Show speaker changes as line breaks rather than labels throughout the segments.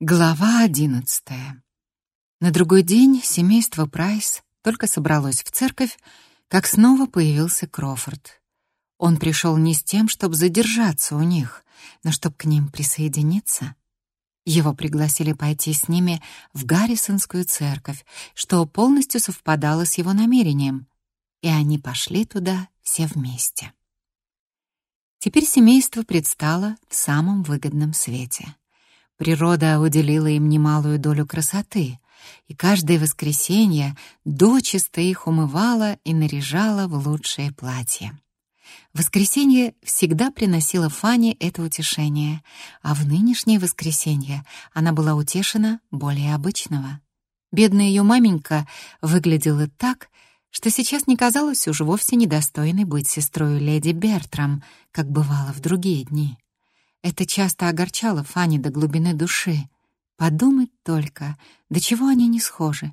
Глава одиннадцатая. На другой день семейство Прайс только собралось в церковь, как снова появился Крофорд. Он пришел не с тем, чтобы задержаться у них, но чтобы к ним присоединиться. Его пригласили пойти с ними в Гаррисонскую церковь, что полностью совпадало с его намерением, и они пошли туда все вместе. Теперь семейство предстало в самом выгодном свете. Природа уделила им немалую долю красоты, и каждое воскресенье дочисто их умывала и наряжала в лучшие платья. Воскресенье всегда приносило Фане это утешение, а в нынешнее воскресенье она была утешена более обычного. Бедная ее маменька выглядела так, что сейчас не казалась уже вовсе недостойной быть сестрой леди Бертрам, как бывало в другие дни. Это часто огорчало Фанни до глубины души. Подумать только, до чего они не схожи.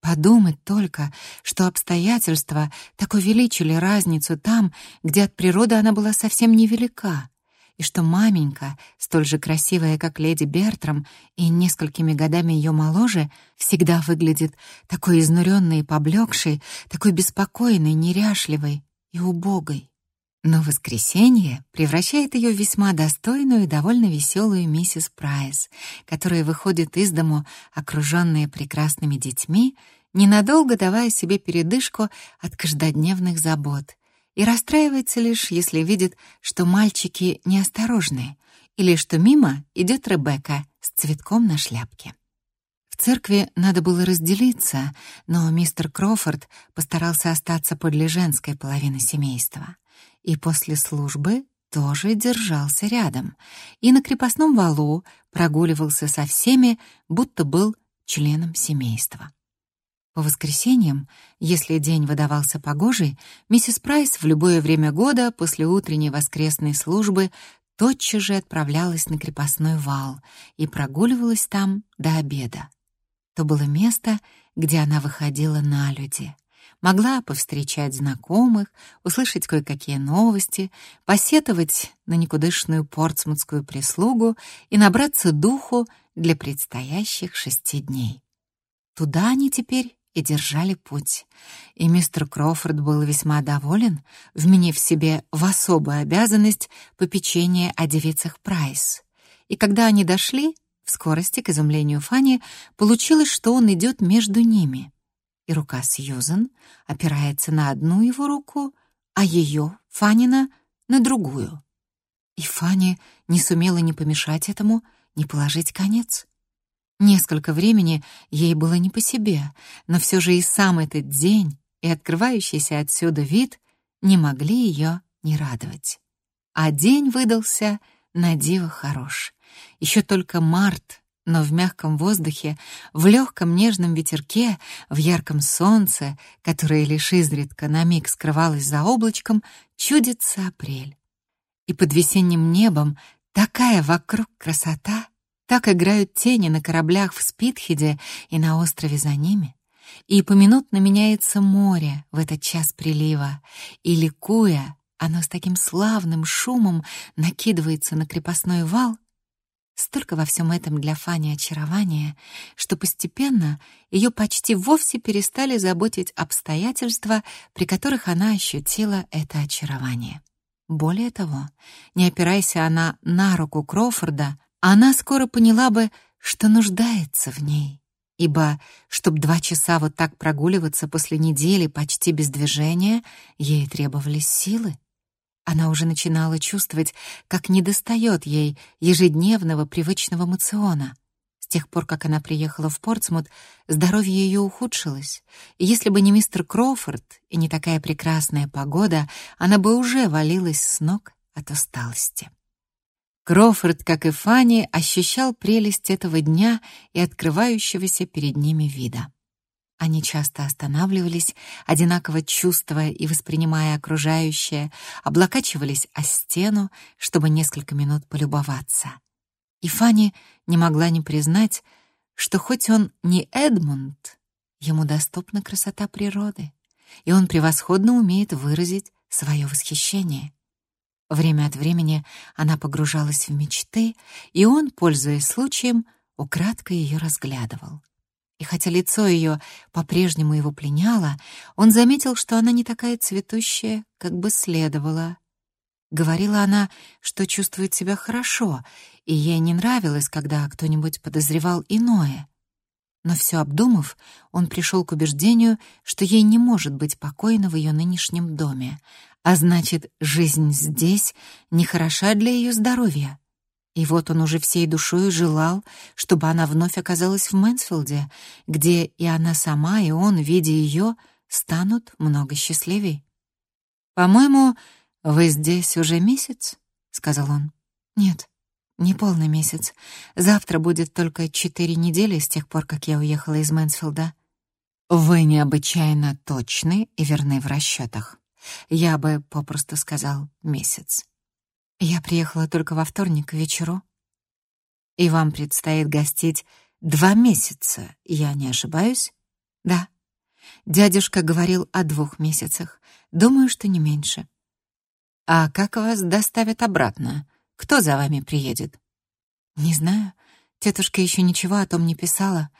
Подумать только, что обстоятельства так увеличили разницу там, где от природы она была совсем невелика, и что маменька, столь же красивая, как леди Бертрам, и несколькими годами ее моложе, всегда выглядит такой изнуренной и поблекшей, такой беспокойной, неряшливой и убогой. Но воскресенье превращает ее в весьма достойную и довольно веселую миссис Прайс, которая выходит из дому, окруженная прекрасными детьми, ненадолго давая себе передышку от каждодневных забот, и расстраивается лишь, если видит, что мальчики неосторожны, или что мимо идет Ребекка с цветком на шляпке. В церкви надо было разделиться, но мистер Крофорд постарался остаться подле женской половины семейства и после службы тоже держался рядом, и на крепостном валу прогуливался со всеми, будто был членом семейства. По воскресеньям, если день выдавался погожий, миссис Прайс в любое время года после утренней воскресной службы тотчас же отправлялась на крепостной вал и прогуливалась там до обеда. То было место, где она выходила на люди могла повстречать знакомых, услышать кое-какие новости, посетовать на никудышную портсмутскую прислугу и набраться духу для предстоящих шести дней. Туда они теперь и держали путь. И мистер Крофорд был весьма доволен, вменив себе в особую обязанность попечения о девицах Прайс. И когда они дошли, в скорости, к изумлению Фанни, получилось, что он идет между ними и рука Сьюзен опирается на одну его руку, а ее, Фанина, на другую. И Фанни не сумела ни помешать этому, ни положить конец. Несколько времени ей было не по себе, но все же и сам этот день и открывающийся отсюда вид не могли ее не радовать. А день выдался на диво хорош. Еще только март но в мягком воздухе, в легком нежном ветерке, в ярком солнце, которое лишь изредка на миг скрывалось за облачком, чудится апрель. И под весенним небом такая вокруг красота, так играют тени на кораблях в Спитхеде и на острове за ними. И поминутно меняется море в этот час прилива, и, ликуя, оно с таким славным шумом накидывается на крепостной вал, Столько во всем этом для Фани очарования, что постепенно ее почти вовсе перестали заботить обстоятельства, при которых она ощутила это очарование. Более того, не опирайся она на руку Крофорда, она скоро поняла бы, что нуждается в ней. Ибо, чтобы два часа вот так прогуливаться после недели почти без движения, ей требовались силы. Она уже начинала чувствовать, как недостает ей ежедневного привычного мациона. С тех пор, как она приехала в Портсмут, здоровье ее ухудшилось, и если бы не мистер Кроуфорд и не такая прекрасная погода, она бы уже валилась с ног от усталости. Кроуфорд, как и Фанни, ощущал прелесть этого дня и открывающегося перед ними вида. Они часто останавливались, одинаково чувствуя и воспринимая окружающее, облокачивались о стену, чтобы несколько минут полюбоваться. И Фанни не могла не признать, что хоть он не Эдмунд, ему доступна красота природы, и он превосходно умеет выразить свое восхищение. Время от времени она погружалась в мечты, и он, пользуясь случаем, украдкой ее разглядывал. И хотя лицо ее по-прежнему его пленяло, он заметил, что она не такая цветущая, как бы следовало. Говорила она, что чувствует себя хорошо, и ей не нравилось, когда кто-нибудь подозревал иное. Но все обдумав, он пришел к убеждению, что ей не может быть покойно в ее нынешнем доме, а значит, жизнь здесь не хороша для ее здоровья. И вот он уже всей душой желал, чтобы она вновь оказалась в Мэнсфилде, где и она сама, и он, видя ее, станут много счастливей. «По-моему, вы здесь уже месяц?» — сказал он. «Нет, не полный месяц. Завтра будет только четыре недели с тех пор, как я уехала из Мэнсфилда». «Вы необычайно точны и верны в расчетах. Я бы попросту сказал месяц». Я приехала только во вторник к вечеру. И вам предстоит гостить два месяца, я не ошибаюсь? Да. Дядюшка говорил о двух месяцах. Думаю, что не меньше. А как вас доставят обратно? Кто за вами приедет? Не знаю. Тетушка еще ничего о том не писала.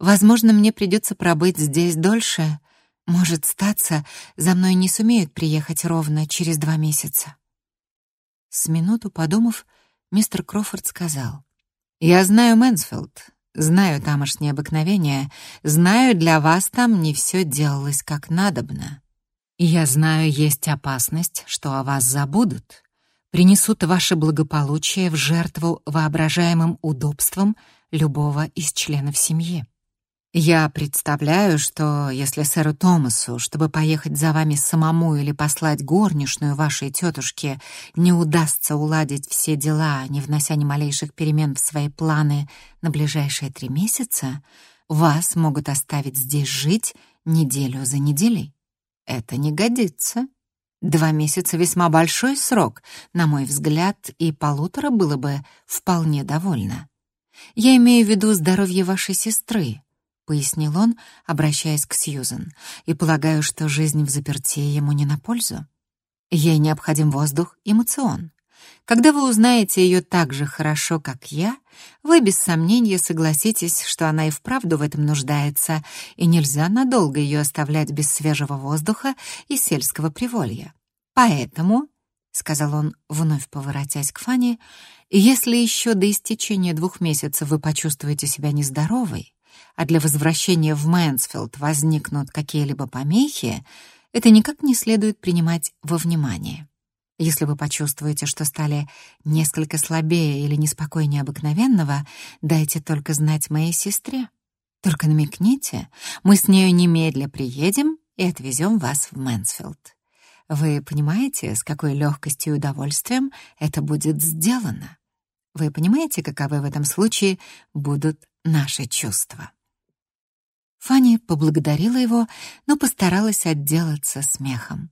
Возможно, мне придется пробыть здесь дольше. Может статься, за мной не сумеют приехать ровно через два месяца. С минуту подумав, мистер Крофорд сказал. «Я знаю Мэнсфилд, знаю тамошние обыкновения, знаю, для вас там не все делалось как надобно. Я знаю, есть опасность, что о вас забудут, принесут ваше благополучие в жертву воображаемым удобствам любого из членов семьи. Я представляю, что если сэру Томасу, чтобы поехать за вами самому или послать горничную вашей тетушке, не удастся уладить все дела, не внося ни малейших перемен в свои планы на ближайшие три месяца, вас могут оставить здесь жить неделю за неделей. Это не годится. Два месяца — весьма большой срок, на мой взгляд, и полутора было бы вполне довольно. Я имею в виду здоровье вашей сестры, — пояснил он, обращаясь к Сьюзен, «и полагаю, что жизнь в заперти ему не на пользу. Ей необходим воздух и мацион. Когда вы узнаете ее так же хорошо, как я, вы без сомнения согласитесь, что она и вправду в этом нуждается, и нельзя надолго ее оставлять без свежего воздуха и сельского приволья. Поэтому, — сказал он, вновь поворотясь к Фане, — если еще до истечения двух месяцев вы почувствуете себя нездоровой, а для возвращения в Мэнсфилд возникнут какие-либо помехи, это никак не следует принимать во внимание. Если вы почувствуете, что стали несколько слабее или неспокойнее обыкновенного, дайте только знать моей сестре. Только намекните, мы с нею немедля приедем и отвезем вас в Мэнсфилд. Вы понимаете, с какой легкостью и удовольствием это будет сделано? Вы понимаете, каковы в этом случае будут наши чувства? Фанни поблагодарила его, но постаралась отделаться смехом.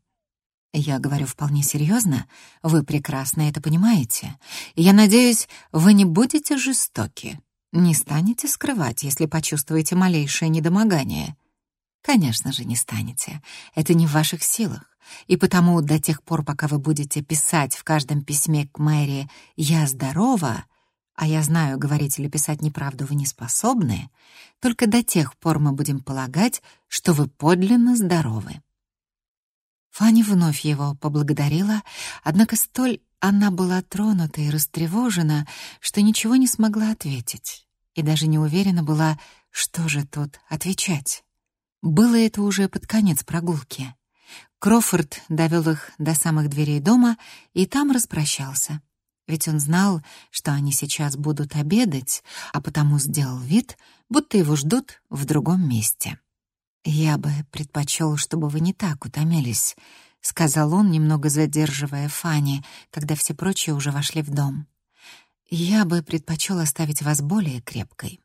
Я говорю вполне серьезно, вы прекрасно это понимаете. Я надеюсь, вы не будете жестоки, не станете скрывать, если почувствуете малейшее недомогание. Конечно же, не станете. Это не в ваших силах. И потому до тех пор, пока вы будете писать в каждом письме к Мэри «Я здорова», а я знаю, говорить или писать неправду вы не способны, только до тех пор мы будем полагать, что вы подлинно здоровы. Фанни вновь его поблагодарила, однако столь она была тронута и растревожена, что ничего не смогла ответить, и даже не уверена была, что же тут отвечать. Было это уже под конец прогулки. Крофорд довел их до самых дверей дома и там распрощался ведь он знал, что они сейчас будут обедать, а потому сделал вид, будто его ждут в другом месте. «Я бы предпочел, чтобы вы не так утомились», — сказал он, немного задерживая Фанни, когда все прочие уже вошли в дом. «Я бы предпочел оставить вас более крепкой.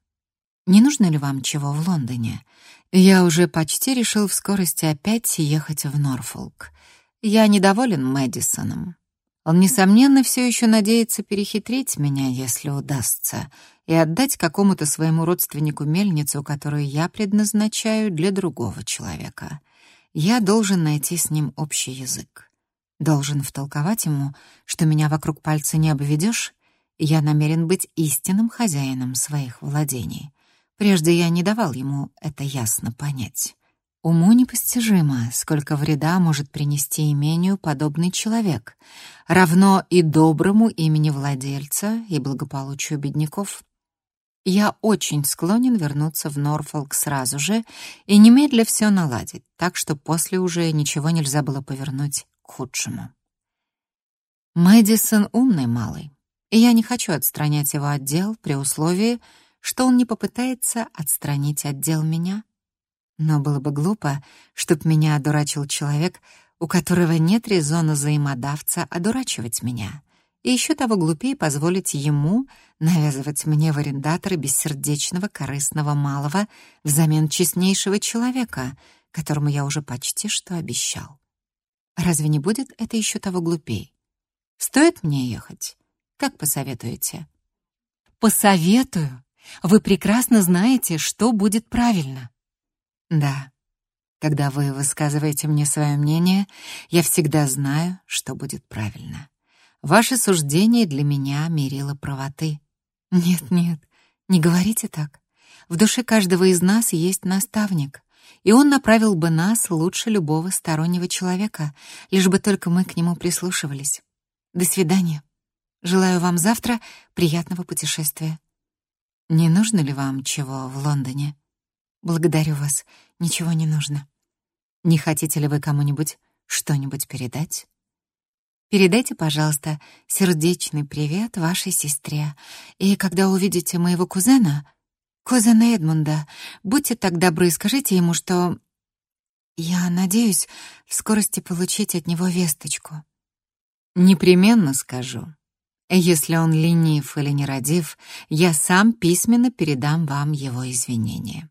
Не нужно ли вам чего в Лондоне? Я уже почти решил в скорости опять ехать в Норфолк. Я недоволен Мэдисоном. Он, несомненно, все еще надеется перехитрить меня, если удастся, и отдать какому-то своему родственнику мельницу, которую я предназначаю для другого человека. Я должен найти с ним общий язык. Должен втолковать ему, что меня вокруг пальца не обведешь, я намерен быть истинным хозяином своих владений. Прежде я не давал ему это ясно понять. Уму непостижимо, сколько вреда может принести имению подобный человек, равно и доброму имени владельца, и благополучию бедняков. Я очень склонен вернуться в Норфолк сразу же и немедля все наладить, так что после уже ничего нельзя было повернуть к худшему. Мэдисон умный малый, и я не хочу отстранять его отдел при условии, что он не попытается отстранить отдел меня. Но было бы глупо, чтоб меня одурачил человек, у которого нет резона взаимодавца одурачивать меня, и еще того глупее позволить ему навязывать мне в арендаторы бессердечного, корыстного малого взамен честнейшего человека, которому я уже почти что обещал. Разве не будет это еще того глупей? Стоит мне ехать? Как посоветуете? Посоветую. Вы прекрасно знаете, что будет правильно. Да. Когда вы высказываете мне свое мнение, я всегда знаю, что будет правильно. Ваше суждение для меня мерило правоты. Нет, нет, не говорите так. В душе каждого из нас есть наставник, и он направил бы нас лучше любого стороннего человека, лишь бы только мы к нему прислушивались. До свидания. Желаю вам завтра приятного путешествия. Не нужно ли вам чего в Лондоне? Благодарю вас. Ничего не нужно. Не хотите ли вы кому-нибудь что-нибудь передать? Передайте, пожалуйста, сердечный привет вашей сестре. И когда увидите моего кузена, кузена Эдмунда, будьте так добры, скажите ему, что я надеюсь в скорости получить от него весточку. Непременно скажу. Если он ленив или нерадив, я сам письменно передам вам его извинения.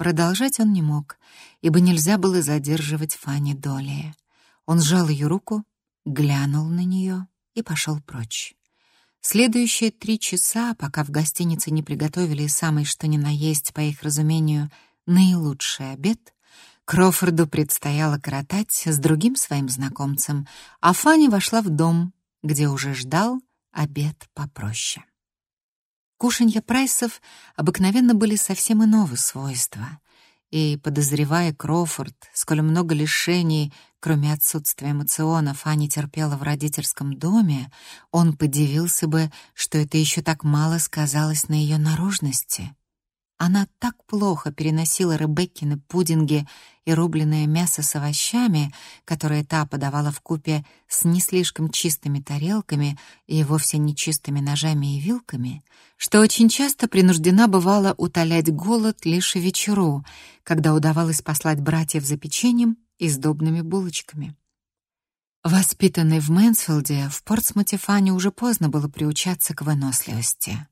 Продолжать он не мог, ибо нельзя было задерживать Фанни Долли. Он сжал ее руку, глянул на нее и пошел прочь. Следующие три часа, пока в гостинице не приготовили самый что ни на есть, по их разумению, наилучший обед, Крофорду предстояло коротать с другим своим знакомцем, а Фанни вошла в дом, где уже ждал обед попроще. Кушанья Прайсов обыкновенно были совсем иного свойства, и, подозревая Крофорд, сколь много лишений, кроме отсутствия эмоциона, Фанни терпела в родительском доме, он подивился бы, что это еще так мало сказалось на ее наружности. Она так плохо переносила Ребеккины пудинги и рубленное мясо с овощами, которое та подавала в купе с не слишком чистыми тарелками и вовсе нечистыми ножами и вилками, что очень часто принуждена бывала утолять голод лишь вечеру, когда удавалось послать братьев за печеньем и сдобными булочками. Воспитанный в Мэнсфилде, в Портсмуте Фанни уже поздно было приучаться к выносливости.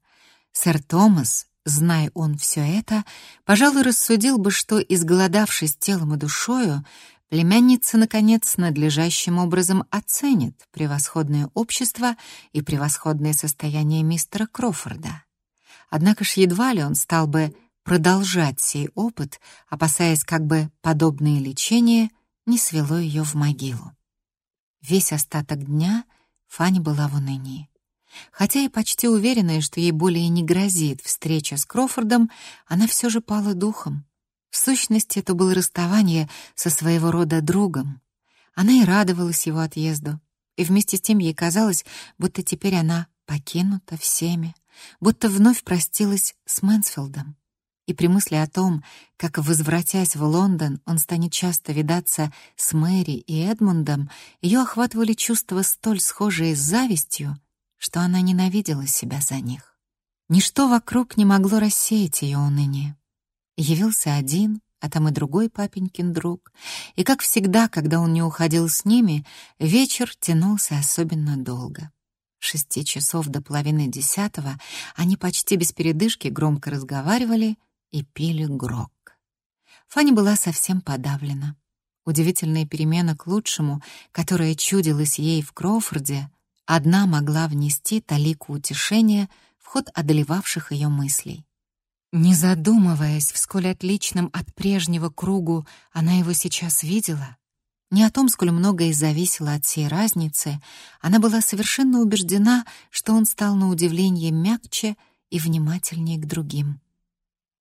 Сэр Томас, Зная он все это, пожалуй, рассудил бы, что, изголодавшись телом и душою, племянница, наконец, надлежащим образом оценит превосходное общество и превосходное состояние мистера Крофорда. Однако ж едва ли он стал бы продолжать сей опыт, опасаясь, как бы подобное лечение не свело ее в могилу. Весь остаток дня Фанни была в унынии. Хотя и почти уверенная, что ей более не грозит встреча с Крофордом, она все же пала духом. В сущности, это было расставание со своего рода другом. Она и радовалась его отъезду, и вместе с тем ей казалось, будто теперь она покинута всеми, будто вновь простилась с Мэнсфилдом. И при мысли о том, как, возвратясь в Лондон, он станет часто видаться с Мэри и Эдмундом, ее охватывали чувства столь схожие с завистью, что она ненавидела себя за них. Ничто вокруг не могло рассеять ее уныние. Явился один, а там и другой папенькин друг, и, как всегда, когда он не уходил с ними, вечер тянулся особенно долго. шести часов до половины десятого они почти без передышки громко разговаривали и пили грок. Фанни была совсем подавлена. Удивительная перемена к лучшему, которая чудилась ей в Кроуфорде, одна могла внести талику утешения в ход одолевавших ее мыслей. Не задумываясь, в сколь отличном от прежнего кругу она его сейчас видела, не о том, сколь многое зависело от сей разницы, она была совершенно убеждена, что он стал на удивление мягче и внимательнее к другим.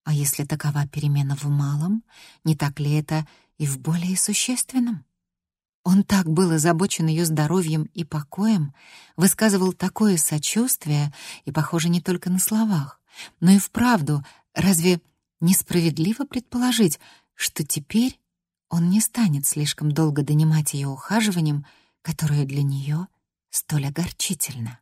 А если такова перемена в малом, не так ли это и в более существенном? Он так был озабочен ее здоровьем и покоем, высказывал такое сочувствие, и, похоже, не только на словах, но и вправду, разве несправедливо предположить, что теперь он не станет слишком долго донимать ее ухаживанием, которое для нее столь огорчительно?